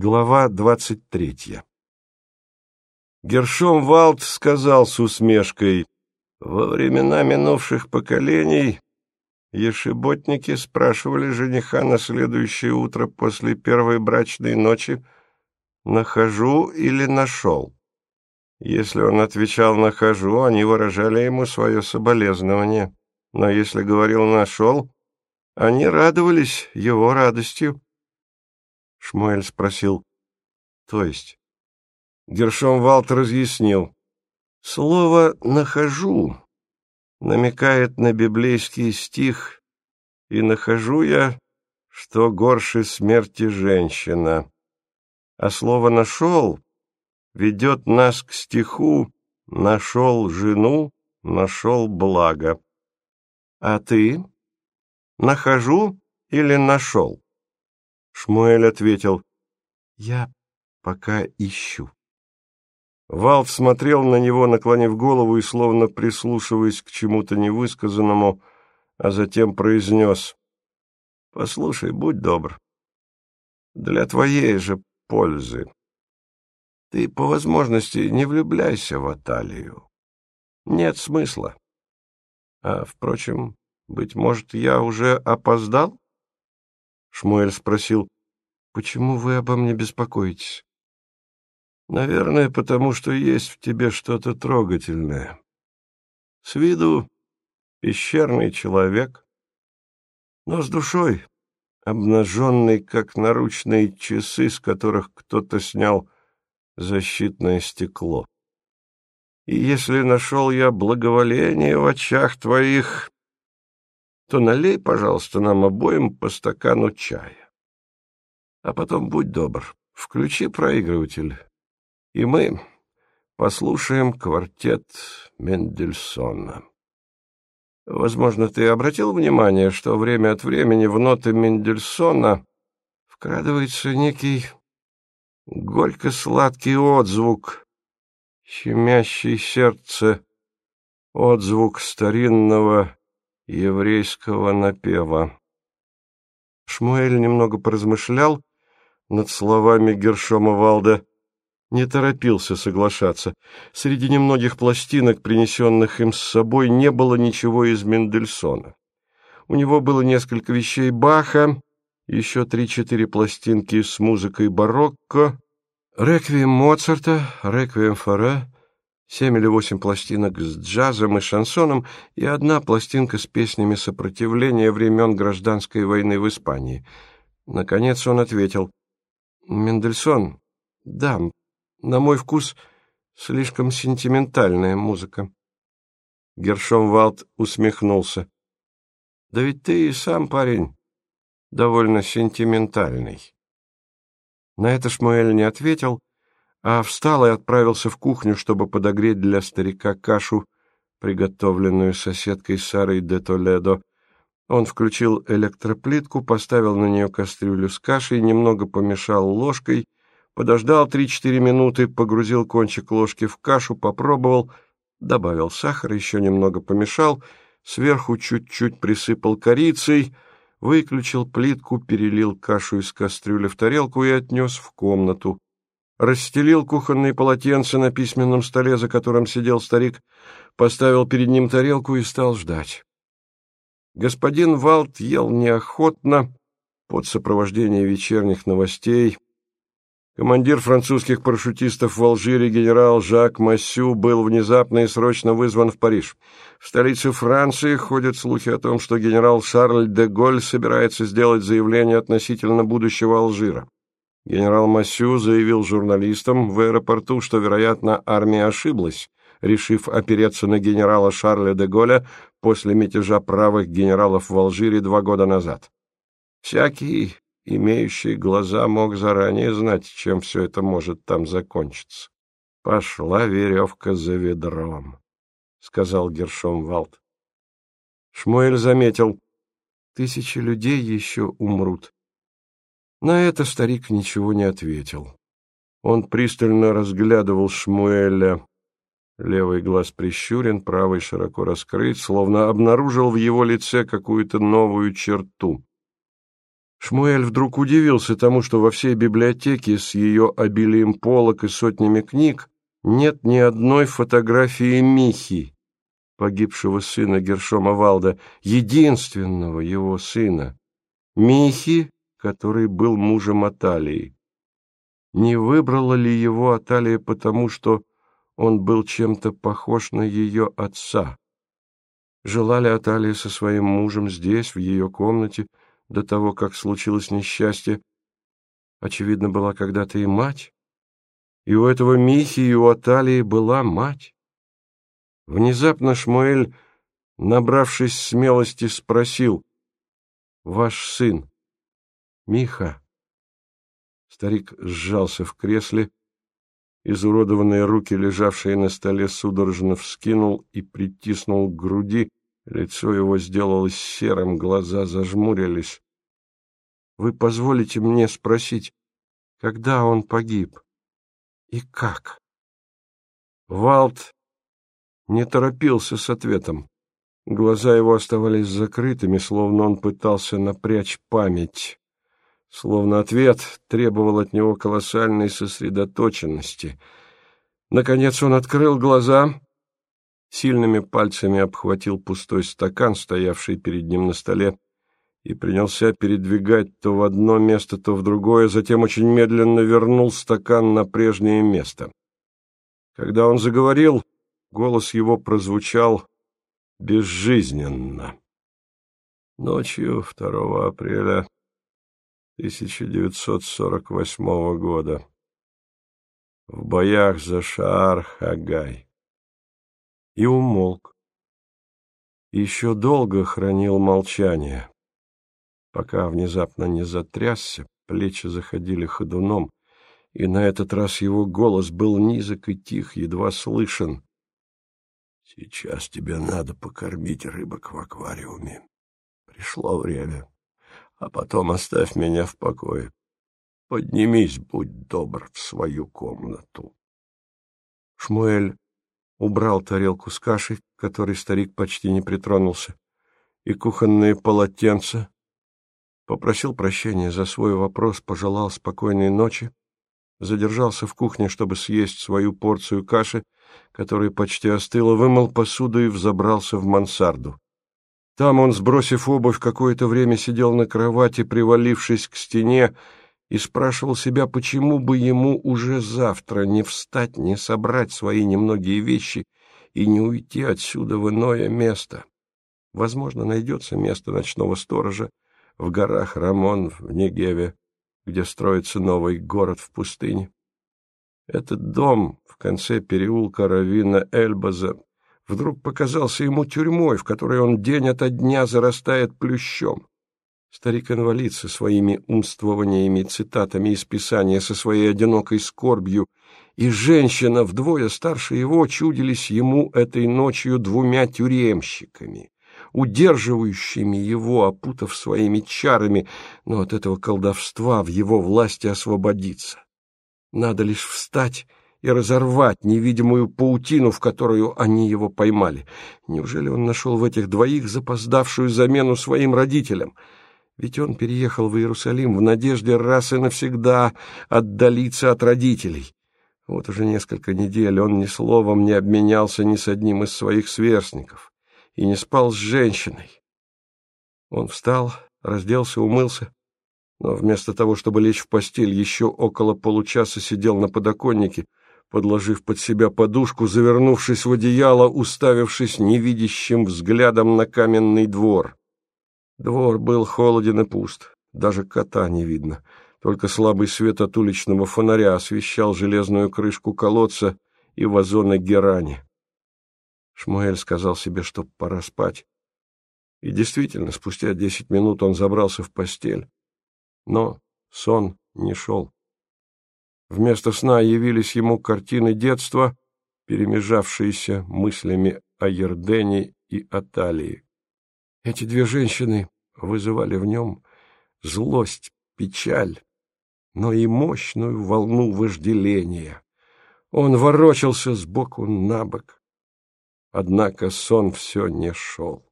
Глава двадцать третья Гершом Валд сказал с усмешкой, «Во времена минувших поколений ешеботники спрашивали жениха на следующее утро после первой брачной ночи, нахожу или нашел. Если он отвечал «нахожу», они выражали ему свое соболезнование, но если говорил «нашел», они радовались его радостью. Шмуэль спросил, то есть? Гершом Валт разъяснил. Слово «нахожу» намекает на библейский стих «И нахожу я, что горше смерти женщина». А слово «нашел» ведет нас к стиху «нашел жену, нашел благо». А ты? Нахожу или нашел? Шмуэль ответил, «Я пока ищу». Валт смотрел на него, наклонив голову и словно прислушиваясь к чему-то невысказанному, а затем произнес, «Послушай, будь добр, для твоей же пользы. Ты по возможности не влюбляйся в Аталию. Нет смысла. А, впрочем, быть может, я уже опоздал?» Шмуэль спросил, «Почему вы обо мне беспокоитесь?» «Наверное, потому что есть в тебе что-то трогательное. С виду пещерный человек, но с душой, обнаженный, как наручные часы, с которых кто-то снял защитное стекло. И если нашел я благоволение в очах твоих, то налей, пожалуйста, нам обоим по стакану чая. А потом будь добр, включи проигрыватель, и мы послушаем квартет Мендельсона. Возможно, ты обратил внимание, что время от времени в ноты Мендельсона вкрадывается некий горько-сладкий отзвук, щемящий сердце, отзвук старинного еврейского напева. Шмуэль немного поразмышлял над словами Гершома Валда, не торопился соглашаться. Среди немногих пластинок, принесенных им с собой, не было ничего из Мендельсона. У него было несколько вещей Баха, еще три-четыре пластинки с музыкой барокко, реквием Моцарта, реквием Форе, семь или восемь пластинок с джазом и шансоном и одна пластинка с песнями сопротивления времен гражданской войны в Испании. Наконец он ответил. «Мендельсон, да, на мой вкус, слишком сентиментальная музыка». Гершом Валд усмехнулся. «Да ведь ты и сам парень довольно сентиментальный». На это Шмуэль не ответил, а встал и отправился в кухню, чтобы подогреть для старика кашу, приготовленную соседкой Сарой де Толедо. Он включил электроплитку, поставил на нее кастрюлю с кашей, немного помешал ложкой, подождал три-четыре минуты, погрузил кончик ложки в кашу, попробовал, добавил сахар, еще немного помешал, сверху чуть-чуть присыпал корицей, выключил плитку, перелил кашу из кастрюли в тарелку и отнес в комнату расстелил кухонные полотенца на письменном столе, за которым сидел старик, поставил перед ним тарелку и стал ждать. Господин Валт ел неохотно под сопровождение вечерних новостей. Командир французских парашютистов в Алжире генерал Жак Массю был внезапно и срочно вызван в Париж. В столице Франции ходят слухи о том, что генерал Шарль де Голь собирается сделать заявление относительно будущего Алжира. Генерал Массю заявил журналистам в аэропорту, что, вероятно, армия ошиблась, решив опереться на генерала Шарля де Голля после мятежа правых генералов в Алжире два года назад. Всякий, имеющий глаза, мог заранее знать, чем все это может там закончиться. «Пошла веревка за ведром», — сказал Гершом Валт. Шмуэль заметил, «Тысячи людей еще умрут, на это старик ничего не ответил. Он пристально разглядывал Шмуэля. Левый глаз прищурен, правый широко раскрыт, словно обнаружил в его лице какую-то новую черту. Шмуэль вдруг удивился тому, что во всей библиотеке с ее обилием полок и сотнями книг нет ни одной фотографии Михи, погибшего сына Гершома Валда, единственного его сына, Михи, который был мужем Аталии. Не выбрала ли его Аталия потому, что он был чем-то похож на ее отца? Жила ли Аталия со своим мужем здесь, в ее комнате, до того, как случилось несчастье? Очевидно, была когда-то и мать. И у этого Михи, и у Аталии была мать. Внезапно Шмуэль, набравшись смелости, спросил, «Ваш сын, Миха?» Старик сжался в кресле, изуродованные руки, лежавшие на столе, судорожно вскинул и притиснул к груди, лицо его сделалось серым, глаза зажмурились. «Вы позволите мне спросить, когда он погиб и как?» Валт не торопился с ответом. Глаза его оставались закрытыми, словно он пытался напрячь память. Словно ответ требовал от него колоссальной сосредоточенности. Наконец он открыл глаза, сильными пальцами обхватил пустой стакан, стоявший перед ним на столе, и принялся передвигать то в одно место, то в другое, затем очень медленно вернул стакан на прежнее место. Когда он заговорил, Голос его прозвучал безжизненно. Ночью 2 апреля 1948 года в боях за Шаар-Хагай и умолк. Еще долго хранил молчание, пока внезапно не затрясся, плечи заходили ходуном, и на этот раз его голос был низок и тих, едва слышен. Сейчас тебе надо покормить рыбок в аквариуме. Пришло время. А потом оставь меня в покое. Поднимись, будь добр, в свою комнату. Шмуэль убрал тарелку с кашей, к которой старик почти не притронулся, и кухонные полотенца, попросил прощения за свой вопрос, пожелал спокойной ночи, задержался в кухне, чтобы съесть свою порцию каши, которая почти остыла, вымыл посуду и взобрался в мансарду. Там он, сбросив обувь, какое-то время сидел на кровати, привалившись к стене, и спрашивал себя, почему бы ему уже завтра не встать, не собрать свои немногие вещи и не уйти отсюда в иное место. Возможно, найдется место ночного сторожа в горах Рамон в Негеве, где строится новый город в пустыне. Этот дом в конце переулка Равина Эльбаза вдруг показался ему тюрьмой, в которой он день ото дня зарастает плющом. Старик-инвалид со своими умствованиями, цитатами из Писания, со своей одинокой скорбью, и женщина вдвое старше его чудились ему этой ночью двумя тюремщиками, удерживающими его, опутав своими чарами, но от этого колдовства в его власти освободиться. Надо лишь встать и разорвать невидимую паутину, в которую они его поймали. Неужели он нашел в этих двоих запоздавшую замену своим родителям? Ведь он переехал в Иерусалим в надежде раз и навсегда отдалиться от родителей. Вот уже несколько недель он ни словом не обменялся ни с одним из своих сверстников и не спал с женщиной. Он встал, разделся, умылся, но вместо того, чтобы лечь в постель, еще около получаса сидел на подоконнике, подложив под себя подушку, завернувшись в одеяло, уставившись невидящим взглядом на каменный двор. Двор был холоден и пуст, даже кота не видно, только слабый свет от уличного фонаря освещал железную крышку колодца и вазоны герани. Шмуэль сказал себе, что пора спать. И действительно, спустя десять минут он забрался в постель. Но сон не шел. Вместо сна явились ему картины детства, перемежавшиеся мыслями о Ердене и Аталии. Эти две женщины вызывали в нем злость, печаль, но и мощную волну вожделения. Он ворочался сбоку на бок, однако сон все не шел.